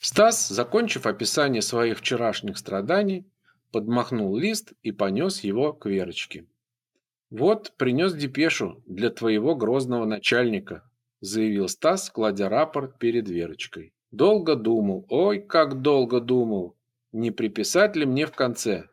Стас, закончив описание своих вчерашних страданий, подмахнул лист и понес его к Верочке. «Вот, принес депешу для твоего грозного начальника», заявил Стас, кладя рапорт перед Верочкой. «Долго думал, ой, как долго думал, не приписать ли мне в конце?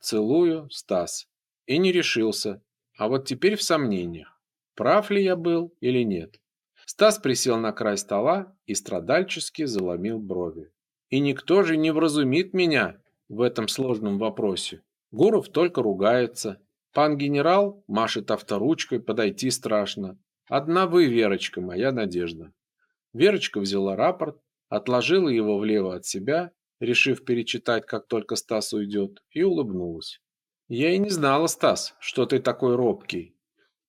Целую, Стас. И не решился, а вот теперь в сомнениях, прав ли я был или нет». Стас присел на край стола и страдальчески заломил брови. «И никто же не вразумит меня в этом сложном вопросе. Гуров только ругается. Пан генерал машет авторучкой, подойти страшно. Одна вы, Верочка, моя надежда». Верочка взяла рапорт, отложила его влево от себя, решив перечитать, как только Стас уйдет, и улыбнулась. «Я и не знала, Стас, что ты такой робкий.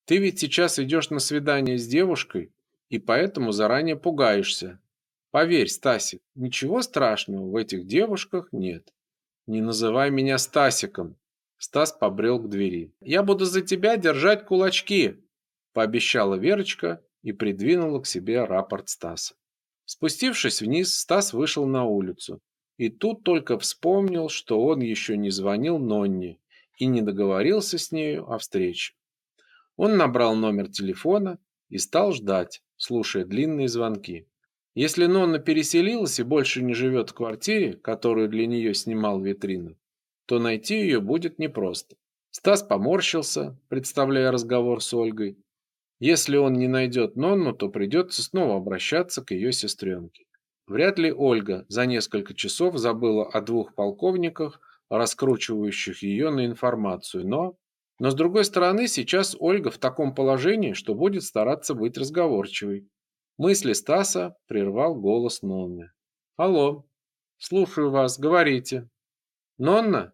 Ты ведь сейчас идешь на свидание с девушкой, и поэтому заранее пугаешься. Поверь, Стасик, ничего страшного в этих девушках нет. Не называй меня Стасиком. Стас побрел к двери. Я буду за тебя держать кулачки, пообещала Верочка и придвинула к себе рапорт Стаса. Спустившись вниз, Стас вышел на улицу и тут только вспомнил, что он еще не звонил Нонне и не договорился с нею о встрече. Он набрал номер телефона и стал ждать, слушая длинные звонки. Если Нонна переселилась и больше не живет в квартире, которую для нее снимал витрину, то найти ее будет непросто. Стас поморщился, представляя разговор с Ольгой. Если он не найдет Нонну, то придется снова обращаться к ее сестренке. Вряд ли Ольга за несколько часов забыла о двух полковниках, раскручивающих ее на информацию, но но с другой стороны, сейчас Ольга в таком положении, что будет стараться быть разговорчивой. Мысли Стаса прервал голос Нонны. «Алло, слушаю вас, говорите». «Нонна?»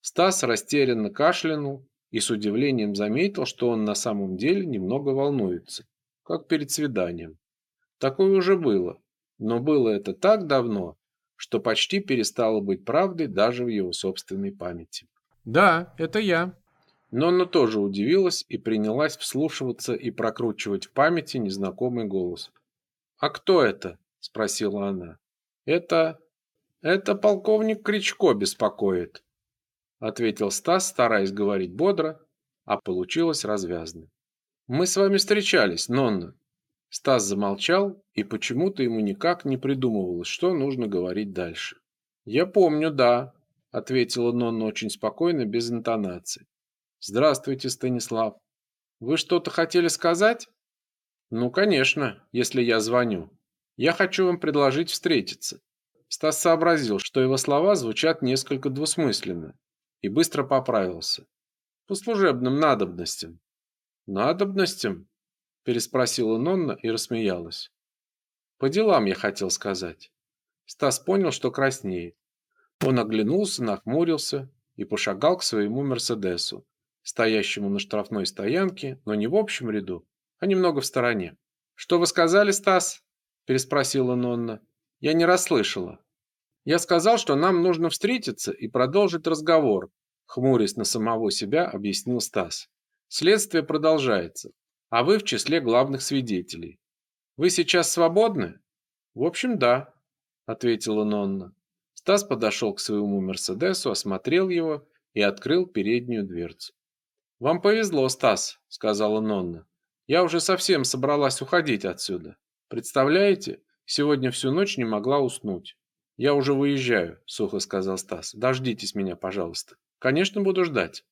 Стас растерянно кашлянул и с удивлением заметил, что он на самом деле немного волнуется, как перед свиданием. Такое уже было, но было это так давно, что почти перестало быть правдой даже в его собственной памяти. «Да, это я», Нонна тоже удивилась и принялась вслушиваться и прокручивать в памяти незнакомый голос. «А кто это?» – спросила она. «Это... это полковник Кричко беспокоит», – ответил Стас, стараясь говорить бодро, а получилось развязно. «Мы с вами встречались, Нонна». Стас замолчал, и почему-то ему никак не придумывалось, что нужно говорить дальше. «Я помню, да», – ответила Нонна очень спокойно, без интонации. Здравствуйте, Станислав. Вы что-то хотели сказать? Ну, конечно, если я звоню. Я хочу вам предложить встретиться. Стас сообразил, что его слова звучат несколько двусмысленно, и быстро поправился. По служебным надобностям. Надобностям? Переспросила Нонна и рассмеялась. По делам я хотел сказать. Стас понял, что краснеет. Он оглянулся, нахмурился и пошагал к своему Мерседесу, стоящему на штрафной стоянке, но не в общем ряду, а немного в стороне. «Что вы сказали, Стас?» – переспросила Нонна. «Я не расслышала». «Я сказал, что нам нужно встретиться и продолжить разговор», – хмурясь на самого себя, объяснил Стас. «Следствие продолжается, а вы в числе главных свидетелей. Вы сейчас свободны?» «В общем, да», – ответила Нонна. Стас подошел к своему Мерседесу, осмотрел его и открыл переднюю дверцу. «Вам повезло, Стас», — сказала Нонна. «Я уже совсем собралась уходить отсюда. Представляете, сегодня всю ночь не могла уснуть». «Я уже выезжаю», — сухо сказал Стас. «Дождитесь меня, пожалуйста». «Конечно, буду ждать».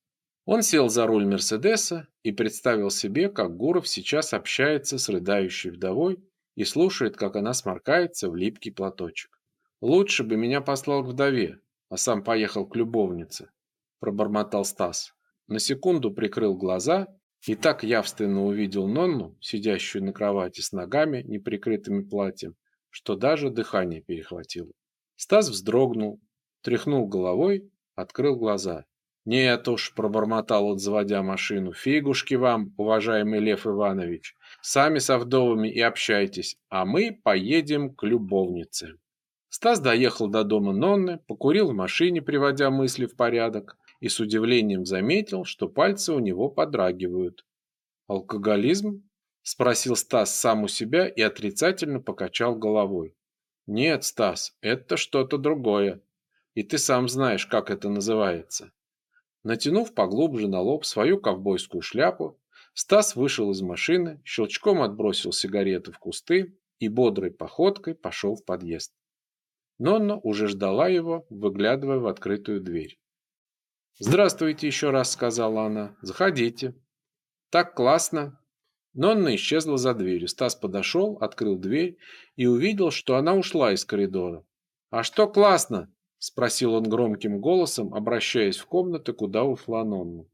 Он сел за руль Мерседеса и представил себе, как Гуров сейчас общается с рыдающей вдовой и слушает, как она сморкается в липкий платочек. «Лучше бы меня послал к вдове, а сам поехал к любовнице», – пробормотал Стас. На секунду прикрыл глаза и так явственно увидел Нонну, сидящую на кровати с ногами, неприкрытыми платьем, что даже дыхание перехватило. Стас вздрогнул, тряхнул головой, открыл глаза. «Нет уж», – пробормотал он, заводя машину, – «фигушки вам, уважаемый Лев Иванович, сами со вдовами и общайтесь, а мы поедем к любовнице». Стас доехал до дома Нонны, покурил в машине, приводя мысли в порядок, и с удивлением заметил, что пальцы у него подрагивают. «Алкоголизм?» – спросил Стас сам у себя и отрицательно покачал головой. Нет, Стас, это что-то другое. И ты сам знаешь, как это называется. Натянув поглубже на лоб свою ковбойскую шляпу, Стас вышел из машины, щелчком отбросил сигареты в кусты и бодрой походкой пошел в подъезд. Нонна уже ждала его, выглядывая в открытую дверь. «Здравствуйте еще раз», — сказала она. «Заходите». «Так классно». Нонна исчезла за дверью. Стас подошел, открыл дверь и увидел, что она ушла из коридора. «А что классно?» — спросил он громким голосом, обращаясь в комнату, куда ушла Нонна.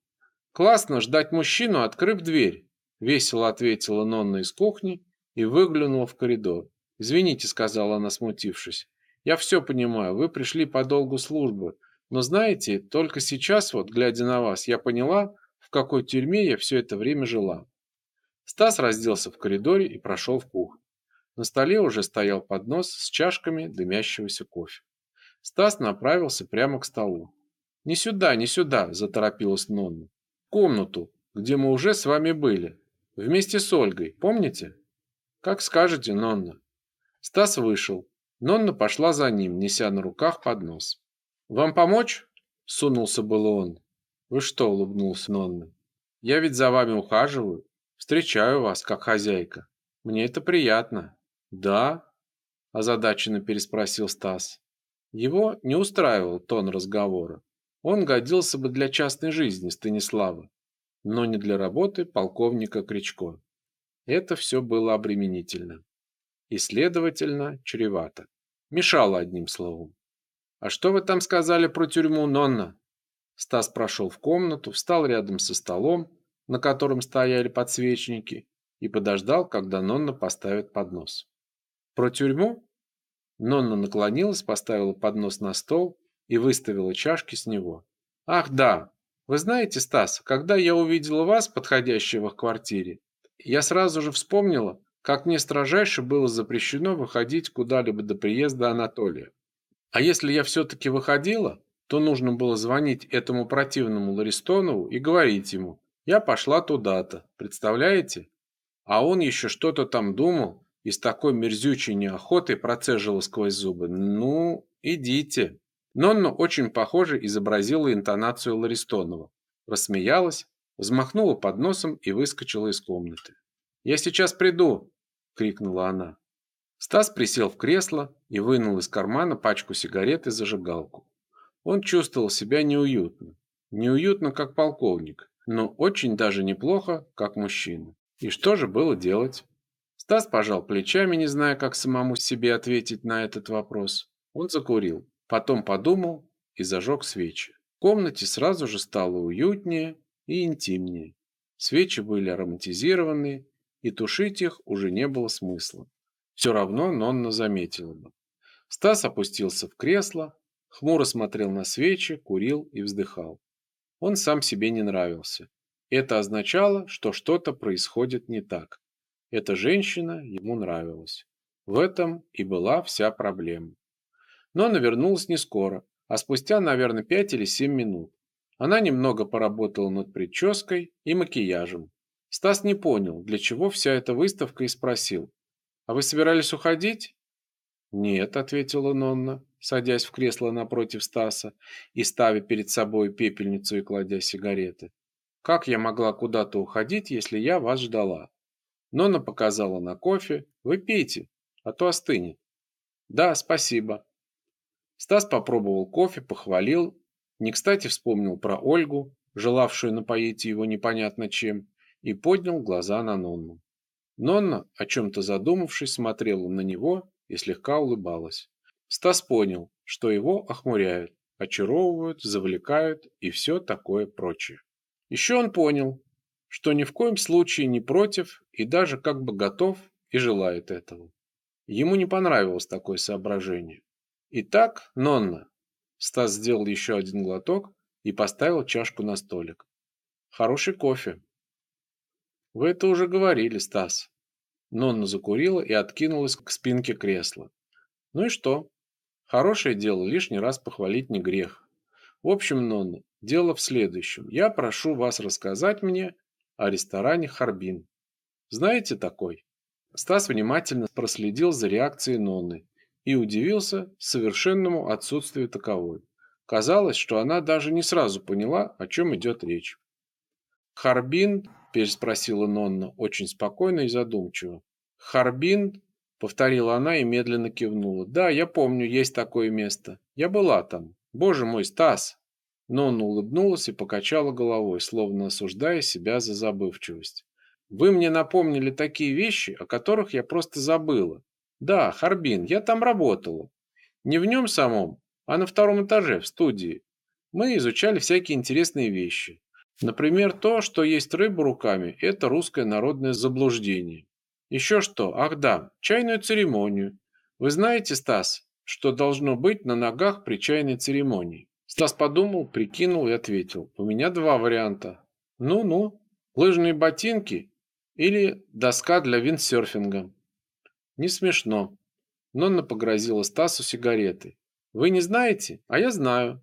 «Классно ждать мужчину, открыв дверь», — весело ответила Нонна из кухни и выглянула в коридор. «Извините», — сказала она, смутившись. «Я все понимаю, вы пришли по долгу службы, но знаете, только сейчас вот, глядя на вас, я поняла, в какой тюрьме я все это время жила». Стас разделся в коридоре и прошел в кухню. На столе уже стоял поднос с чашками дымящегося кофе. Стас направился прямо к столу. «Не сюда, не сюда!» – заторопилась Нонна комнату, где мы уже с вами были. Вместе с Ольгой, помните? Как скажете, Нонна. Стас вышел. Нонна пошла за ним, неся на руках поднос. Вам помочь? Сунулся было он. Вы что, улыбнулся Нонна. Я ведь за вами ухаживаю, встречаю вас как хозяйка. Мне это приятно. Да? озадаченно переспросил Стас. Его не устраивал тон разговора. Он годился бы для частной жизни Станислава, но не для работы полковника Кричко. Это все было обременительно и, следовательно, чревато. Мешало одним словом. «А что вы там сказали про тюрьму, Нонна?» Стас прошел в комнату, встал рядом со столом, на котором стояли подсвечники, и подождал, когда Нонна поставит поднос. «Про тюрьму?» Нонна наклонилась, поставила поднос на стол и выставила чашки с него. «Ах, да! Вы знаете, Стас, когда я увидела вас, подходящего в квартире, я сразу же вспомнила, как мне строжайше было запрещено выходить куда-либо до приезда Анатолия. А если я все-таки выходила, то нужно было звонить этому противному Ларистонову и говорить ему, я пошла туда-то, представляете? А он еще что-то там думал и с такой мерзючей неохотой процеживал сквозь зубы. Ну, идите. Нонна очень похоже изобразила интонацию Ларистонова, рассмеялась, взмахнула подносом и выскочила из комнаты. «Я сейчас приду!» – крикнула она. Стас присел в кресло и вынул из кармана пачку сигарет и зажигалку. Он чувствовал себя неуютно. Неуютно, как полковник, но очень даже неплохо, как мужчина. И что же было делать? Стас пожал плечами, не зная, как самому себе ответить на этот вопрос. Он закурил. Потом подумал и зажег свечи. В комнате сразу же стало уютнее и интимнее. Свечи были ароматизированы, и тушить их уже не было смысла. Все равно Нонна заметила бы. Стас опустился в кресло, хмуро смотрел на свечи, курил и вздыхал. Он сам себе не нравился. Это означало, что что-то происходит не так. Эта женщина ему нравилась. В этом и была вся проблема. Но она вернулась не скоро, а спустя, наверное, пять или семь минут. Она немного поработала над прической и макияжем. Стас не понял, для чего вся эта выставка и спросил. «А вы собирались уходить?» «Нет», — ответила Нонна, садясь в кресло напротив Стаса и ставя перед собой пепельницу и кладя сигареты. «Как я могла куда-то уходить, если я вас ждала?» Нонна показала на кофе. «Вы пейте, а то остынет». «Да, спасибо», Стас попробовал кофе, похвалил, не кстати вспомнил про Ольгу, желавшую напоить его непонятно чем, и поднял глаза на Нонну. Нонна, о чем-то задумавшись, смотрела на него и слегка улыбалась. Стас понял, что его охмуряют, очаровывают, завлекают и все такое прочее. Еще он понял, что ни в коем случае не против и даже как бы готов и желает этого. Ему не понравилось такое соображение. Итак, Нонна. Стас сделал еще один глоток и поставил чашку на столик. Хороший кофе. Вы это уже говорили, Стас. Нонна закурила и откинулась к спинке кресла. Ну и что? Хорошее дело лишний раз похвалить не грех. В общем, Нонна, дело в следующем. Я прошу вас рассказать мне о ресторане Харбин. Знаете такой? Стас внимательно проследил за реакцией Нонны и удивился совершенному отсутствию таковой. Казалось, что она даже не сразу поняла, о чем идет речь. «Харбин?» – переспросила Нонна очень спокойно и задумчиво. «Харбин?» – повторила она и медленно кивнула. «Да, я помню, есть такое место. Я была там. Боже мой, Стас!» Нонна улыбнулась и покачала головой, словно осуждая себя за забывчивость. «Вы мне напомнили такие вещи, о которых я просто забыла. Да, Харбин, я там работала. Не в нем самом, а на втором этаже, в студии. Мы изучали всякие интересные вещи. Например, то, что есть рыба руками – это русское народное заблуждение. Еще что? Ах да, чайную церемонию. Вы знаете, Стас, что должно быть на ногах при чайной церемонии? Стас подумал, прикинул и ответил. У меня два варианта. Ну-ну, лыжные ботинки или доска для виндсерфинга. Не смешно. Нонна погрозила Стасу сигаретой. Вы не знаете, а я знаю.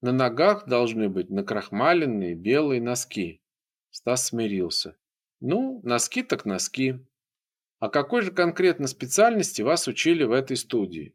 На ногах должны быть накрахмаленные белые носки. Стас смирился. Ну, носки так носки. А какой же конкретно специальности вас учили в этой студии?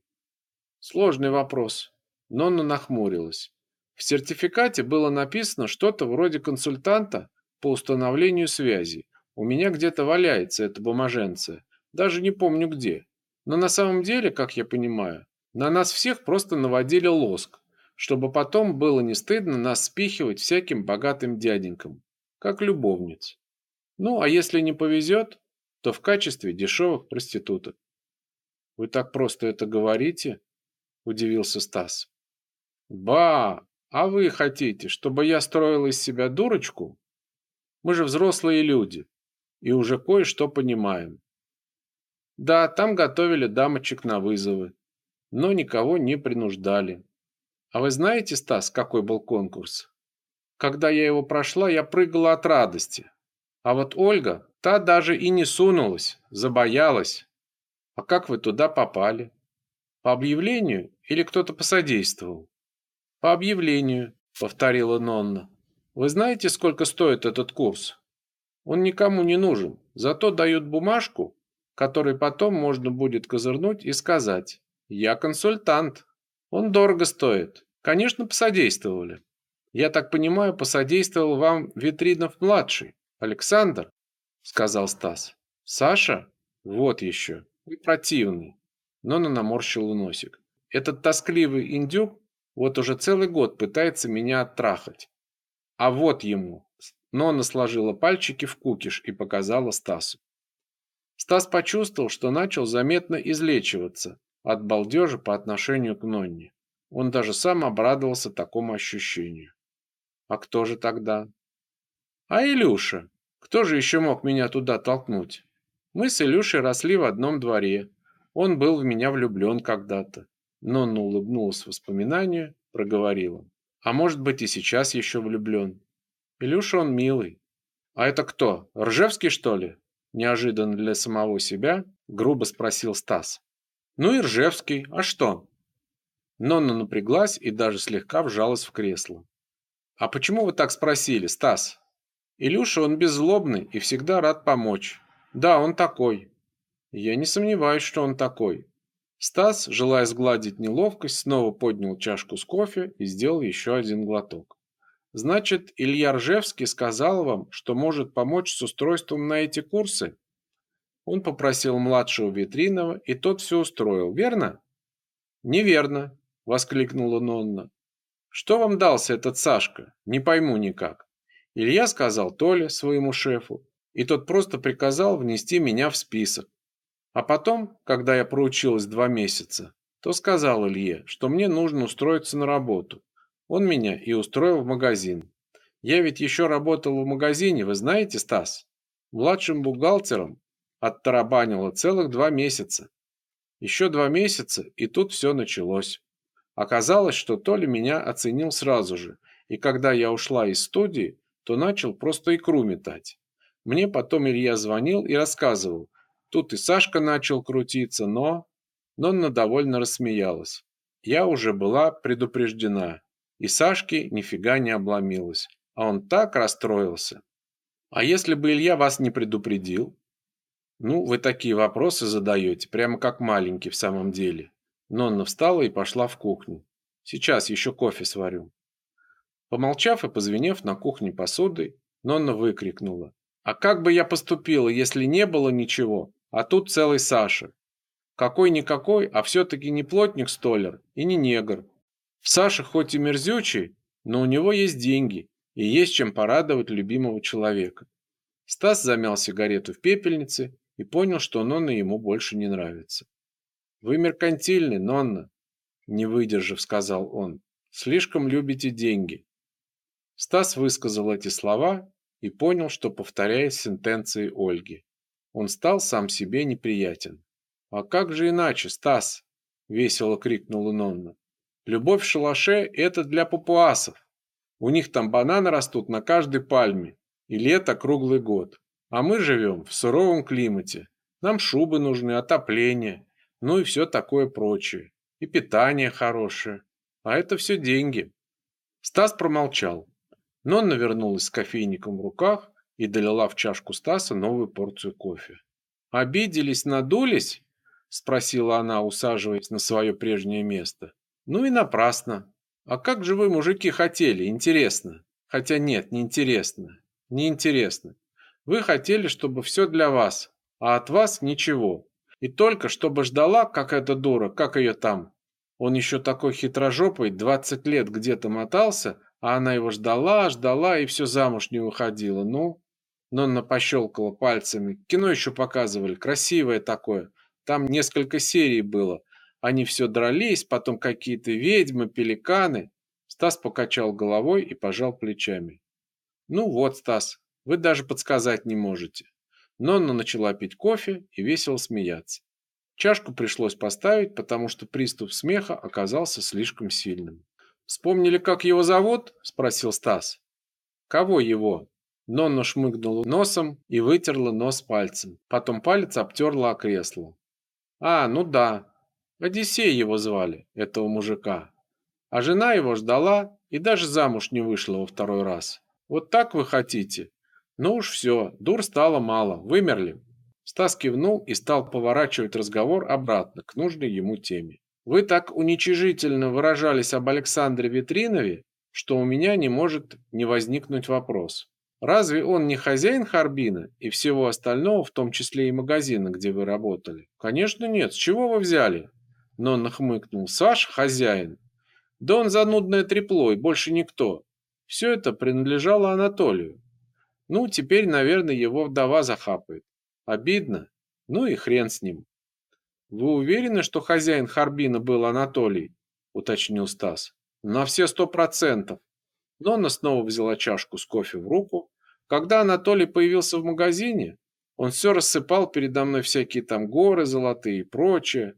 Сложный вопрос. Нонна нахмурилась. В сертификате было написано что-то вроде консультанта по установлению связи. У меня где-то валяется эта бумаженция. Даже не помню где. Но на самом деле, как я понимаю, на нас всех просто наводили лоск, чтобы потом было не стыдно нас спихивать всяким богатым дяденькам, как любовниц. Ну, а если не повезет, то в качестве дешевых проституток. Вы так просто это говорите? Удивился Стас. Ба, а вы хотите, чтобы я строил из себя дурочку? Мы же взрослые люди и уже кое-что понимаем. Да, там готовили дамочек на вызовы но никого не принуждали. А вы знаете, Стас, какой был конкурс? Когда я его прошла, я прыгала от радости. А вот Ольга, та даже и не сунулась, забоялась. А как вы туда попали? По объявлению или кто-то посодействовал? По объявлению, повторила Нонна. Вы знаете, сколько стоит этот курс? Он никому не нужен, зато дают бумажку, которой потом можно будет козырнуть и сказать я консультант. Он дорого стоит. Конечно, посодействовали. Я так понимаю, посодействовал вам Витринов-младший, Александр, сказал Стас. Саша? Вот еще. Вы противный. Нона наморщила носик. Этот тоскливый индюк вот уже целый год пытается меня оттрахать. А вот ему. Нона сложила пальчики в кукиш и показала Стасу. Стас почувствовал, что начал заметно излечиваться от балдежа по отношению к Нонне. Он даже сам обрадовался такому ощущению. А кто же тогда? А Илюша. Кто же еще мог меня туда толкнуть? Мы с Илюшей росли в одном дворе. Он был в меня влюблен когда-то. Нонна улыбнулась воспоминанию, проговорила. А может быть и сейчас еще влюблен. Илюша он милый. А это кто? Ржевский, что ли? Неожиданно для самого себя грубо спросил Стас. Ну и Ржевский, а что? Нонна напряглась и даже слегка вжалась в кресло. А почему вы так спросили, Стас? Илюша, он беззлобный и всегда рад помочь. Да, он такой. Я не сомневаюсь, что он такой. Стас, желая сгладить неловкость, снова поднял чашку с кофе и сделал еще один глоток. Значит, Илья Ржевский сказал вам, что может помочь с устройством на эти курсы? Он попросил младшего Витринова, и тот все устроил, верно? Неверно, воскликнула Нонна. Что вам дался этот Сашка? Не пойму никак. Илья сказал Толе, своему шефу, и тот просто приказал внести меня в список. А потом, когда я проучилась два месяца, то сказал Илье, что мне нужно устроиться на работу. Он меня и устроил в магазин. Я ведь еще работал в магазине, вы знаете, Стас? Младшим бухгалтером оттарабанила целых два месяца. Еще два месяца, и тут все началось. Оказалось, что Толя меня оценил сразу же, и когда я ушла из студии, то начал просто икру метать. Мне потом Илья звонил и рассказывал. Тут и Сашка начал крутиться, но... Нонна довольно рассмеялась. Я уже была предупреждена. И Сашке нифига не обломилась. А он так расстроился. А если бы Илья вас не предупредил? Ну, вы такие вопросы задаете, прямо как маленький в самом деле. Нонна встала и пошла в кухню. Сейчас еще кофе сварю. Помолчав и позвенев на кухне посудой, Нонна выкрикнула: "А как бы я поступила, если не было ничего, а тут целый Саша? Какой никакой, а все таки не плотник-столер и не негр. В Саше хоть и мерзючий, но у него есть деньги и есть чем порадовать любимого человека". Стас замял сигарету в пепельнице и понял, что Нонна ему больше не нравится. Вы меркантильны, Нонна, не выдержав, сказал он. Слишком любите деньги. Стас высказал эти слова и понял, что повторяет сентенции Ольги. Он стал сам себе неприятен. А как же иначе, Стас? весело крикнула Нонна. Любовь в шалаше это для папуасов. У них там бананы растут на каждой пальме, и лето круглый год. А мы живем в суровом климате. Нам шубы нужны, отопление, ну и все такое прочее. И питание хорошее. А это все деньги. Стас промолчал. Нонна вернулась с кофейником в руках и долила в чашку Стаса новую порцию кофе. «Обиделись, надулись?» – спросила она, усаживаясь на свое прежнее место. «Ну и напрасно. А как же вы, мужики, хотели? Интересно. Хотя нет, не интересно. Вы хотели, чтобы все для вас, а от вас ничего. И только чтобы ждала, как эта дура, как ее там. Он еще такой хитрожопый, 20 лет где-то мотался, а она его ждала, ждала и все замуж не выходила. Ну, Нонна пощелкала пальцами. Кино еще показывали, красивое такое. Там несколько серий было. Они все дрались, потом какие-то ведьмы, пеликаны. Стас покачал головой и пожал плечами. Ну вот, Стас, вы даже подсказать не можете. Нонна начала пить кофе и весело смеяться. Чашку пришлось поставить, потому что приступ смеха оказался слишком сильным. Вспомнили, как его зовут? спросил Стас. Кого его? Нонна шмыгнула носом и вытерла нос пальцем. Потом палец обтерла о кресло. А, ну да. Одиссей его звали, этого мужика. А жена его ждала и даже замуж не вышла во второй раз. Вот так вы хотите? Ну уж все, дур стало мало, вымерли. Стас кивнул и стал поворачивать разговор обратно к нужной ему теме. Вы так уничижительно выражались об Александре Витринове, что у меня не может не возникнуть вопрос. Разве он не хозяин Харбина и всего остального, в том числе и магазина, где вы работали? Конечно, нет. С чего вы взяли? Но он нахмыкнул. Саш хозяин. Да он занудное трепло и больше никто. Все это принадлежало Анатолию. Ну, теперь, наверное, его вдова захапает. Обидно. Ну и хрен с ним. Вы уверены, что хозяин Харбина был Анатолий? уточнил Стас. На все сто процентов. Нонна снова взяла чашку с кофе в руку. Когда Анатолий появился в магазине, он все рассыпал передо мной всякие там горы золотые и прочее.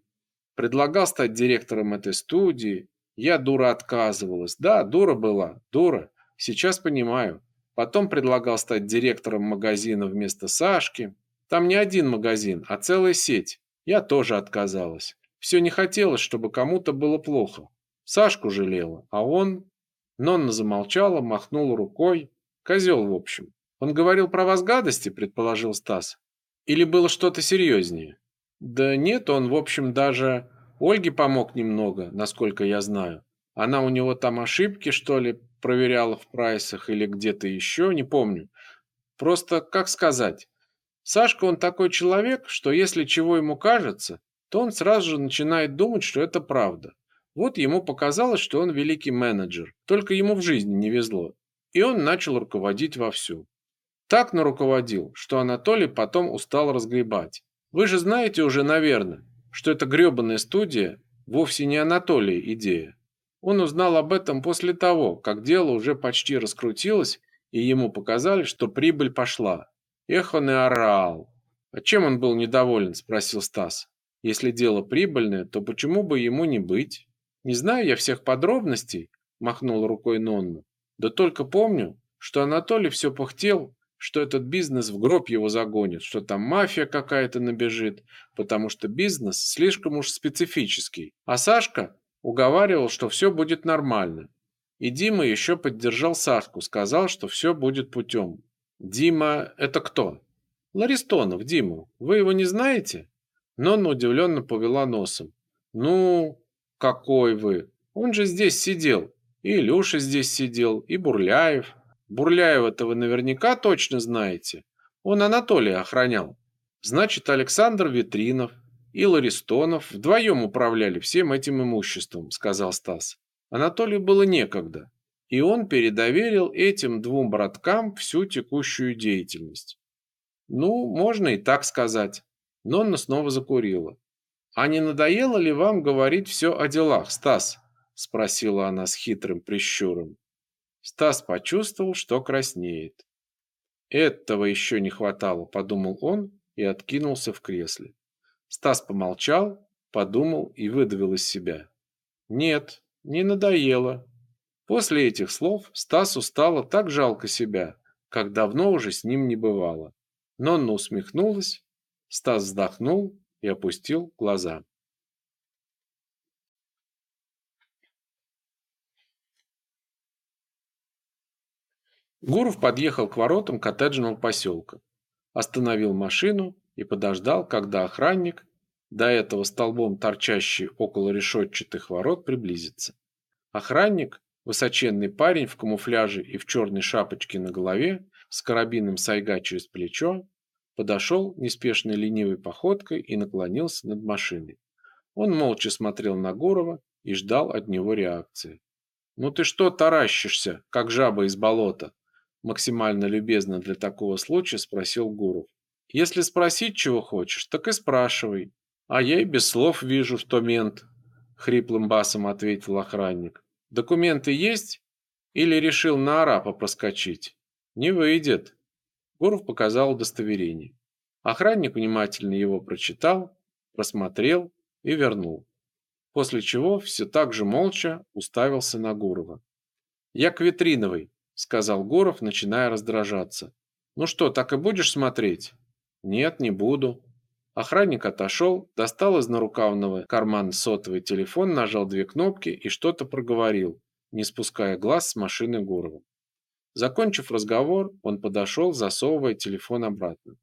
Предлагал стать директором этой студии. Я дура отказывалась. Да, дура была, дура. Сейчас понимаю. Потом предлагал стать директором магазина вместо Сашки. Там не один магазин, а целая сеть. Я тоже отказалась. Все не хотелось, чтобы кому-то было плохо. Сашку жалела, а он... Нонна замолчала, махнула рукой. Козел, в общем. Он говорил про вас гадости, предположил Стас. Или было что-то серьезнее? Да нет, он, в общем, даже Ольге помог немного, насколько я знаю. Она у него там ошибки, что ли, проверяла в прайсах или где-то еще, не помню. Просто, как сказать, Сашка он такой человек, что если чего ему кажется, то он сразу же начинает думать, что это правда. Вот ему показалось, что он великий менеджер, только ему в жизни не везло. И он начал руководить вовсю. Так наруководил, что Анатолий потом устал разгребать. Вы же знаете уже, наверное, что эта грёбаная студия вовсе не Анатолия идея. Он узнал об этом после того, как дело уже почти раскрутилось, и ему показали, что прибыль пошла. Эх, он и орал. А чем он был недоволен, спросил Стас. Если дело прибыльное, то почему бы ему не быть? Не знаю я всех подробностей, махнул рукой Нонна. Да только помню, что Анатолий все пыхтел, что этот бизнес в гроб его загонит, что там мафия какая-то набежит, потому что бизнес слишком уж специфический. А Сашка уговаривал, что все будет нормально. И Дима еще поддержал Сашку, сказал, что все будет путем. Дима это кто? Ларистонов, Диму. Вы его не знаете? Нонна удивленно повела носом. Ну, какой вы? Он же здесь сидел. И Илюша здесь сидел, и Бурляев. Бурляева-то вы наверняка точно знаете. Он Анатолия охранял. Значит, Александр Витринов и Ларистонов вдвоем управляли всем этим имуществом, сказал Стас. Анатолию было некогда, и он передоверил этим двум браткам всю текущую деятельность. Ну, можно и так сказать. Нонна снова закурила. А не надоело ли вам говорить все о делах, Стас? спросила она с хитрым прищуром. Стас почувствовал, что краснеет. Этого еще не хватало, подумал он и откинулся в кресле. Стас помолчал, подумал и выдавил из себя: "Нет, не надоело". После этих слов Стасу стало так жалко себя, как давно уже с ним не бывало. Нонна усмехнулась, Стас вздохнул и опустил глаза. Гуров подъехал к воротам коттеджного поселка, остановил машину и подождал, когда охранник, до этого столбом торчащий около решетчатых ворот, приблизится. Охранник, высоченный парень в камуфляже и в черной шапочке на голове, с карабином сайга через плечо, подошел неспешной ленивой походкой и наклонился над машиной. Он молча смотрел на Гурова и ждал от него реакции. «Ну ты что таращишься, как жаба из болота?» Максимально любезно для такого случая спросил Гуров. Если спросить чего хочешь, так и спрашивай. А я и без слов вижу, что мент, хриплым басом ответил охранник. Документы есть или решил на арапа проскочить? Не выйдет. Гуров показал удостоверение. Охранник внимательно его прочитал, просмотрел и вернул. После чего все так же молча уставился на Гурова. Я к Витриновой, сказал Горов, начиная раздражаться. Ну что, так и будешь смотреть? Нет, не буду. Охранник отошел, достал из нарукавного кармана сотовый телефон, нажал две кнопки и что-то проговорил, не спуская глаз с машины Гурова. Закончив разговор, он подошел, засовывая телефон обратно.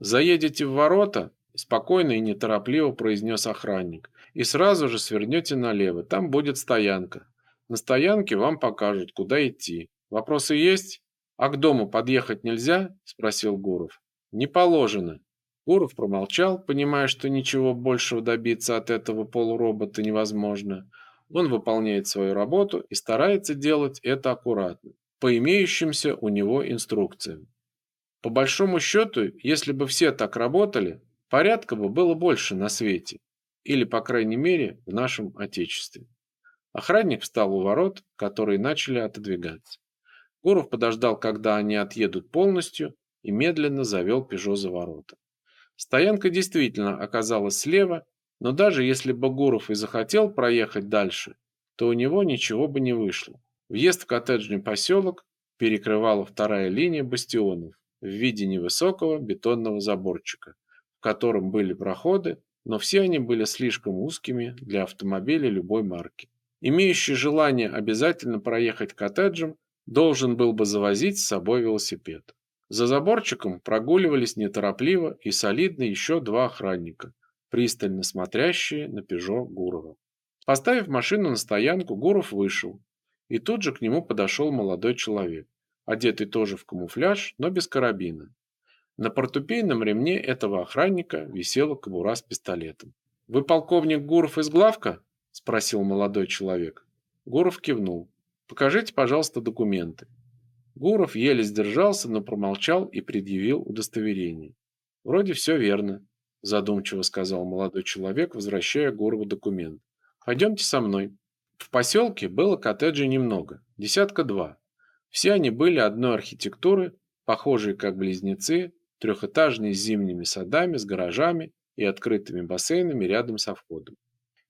Заедете в ворота, спокойно и неторопливо произнес охранник. И сразу же свернете налево, там будет стоянка. На стоянке вам покажут, куда идти. Вопросы есть? А к дому подъехать нельзя? спросил Гуров. Не положено. Гуров промолчал, понимая, что ничего большего добиться от этого полуробота невозможно. Он выполняет свою работу и старается делать это аккуратно, по имеющимся у него инструкциям. По большому счету, если бы все так работали, порядка бы было больше на свете, или по крайней мере, в нашем отечестве. Охранник встал у ворот, которые начали отодвигаться. Гуров подождал, когда они отъедут полностью, и медленно завел Пежо за ворота. Стоянка действительно оказалась слева, но даже если бы Гуров и захотел проехать дальше, то у него ничего бы не вышло. Въезд в коттеджный поселок перекрывала вторая линия бастионов в виде невысокого бетонного заборчика, в котором были проходы, но все они были слишком узкими для автомобилей любой марки. Имеющий желание обязательно проехать коттеджем должен был бы завозить с собой велосипед. За заборчиком прогуливались неторопливо и солидно еще два охранника, пристально смотрящие на Пежо Гурова. Поставив машину на стоянку, Гуров вышел, и тут же к нему подошел молодой человек, одетый тоже в камуфляж, но без карабина. На портупейном ремне этого охранника висела кобура с пистолетом. «Вы полковник Гуров из главка?» – спросил молодой человек. Гуров кивнул. Покажите, пожалуйста, документы. Гуров еле сдержался, но промолчал и предъявил удостоверение. Вроде все верно, задумчиво сказал молодой человек, возвращая Гурову документ. Пойдемте со мной. В поселке было коттеджей немного, десятка два. Все они были одной архитектуры, похожие как близнецы, трехэтажные с зимними садами, с гаражами и открытыми бассейнами рядом со входом.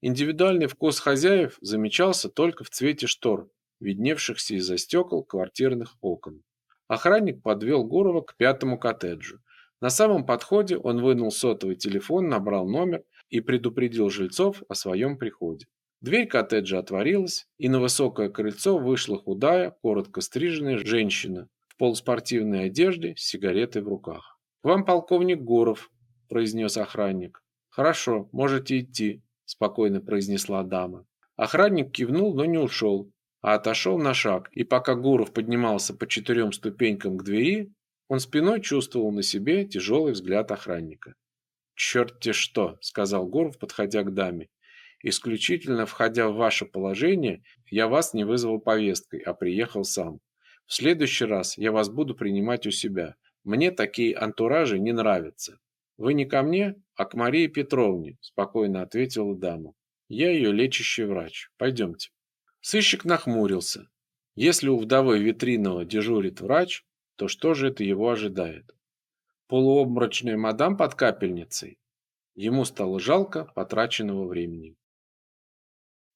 Индивидуальный вкус хозяев замечался только в цвете штор, видневшихся из-за стекол квартирных окон. Охранник подвел Гурова к пятому коттеджу. На самом подходе он вынул сотовый телефон, набрал номер и предупредил жильцов о своем приходе. Дверь коттеджа отворилась, и на высокое крыльцо вышла худая, коротко стриженная женщина в полуспортивной одежде с сигаретой в руках. "К вам полковник Гуров", произнес охранник. "Хорошо, можете идти", спокойно произнесла дама. Охранник кивнул, но не ушел, а отошел на шаг, и пока Гуров поднимался по четырем ступенькам к двери, он спиной чувствовал на себе тяжелый взгляд охранника. «Черт-те что!» — сказал Гуров, подходя к даме. «Исключительно входя в ваше положение, я вас не вызвал повесткой, а приехал сам. В следующий раз я вас буду принимать у себя. Мне такие антуражи не нравятся». «Вы не ко мне, а к Марии Петровне», — спокойно ответила дама. «Я ее лечащий врач. Пойдемте». Сыщик нахмурился. Если у вдовы Витринова дежурит врач, то что же это его ожидает? Полуобморочная мадам под капельницей? Ему стало жалко потраченного времени.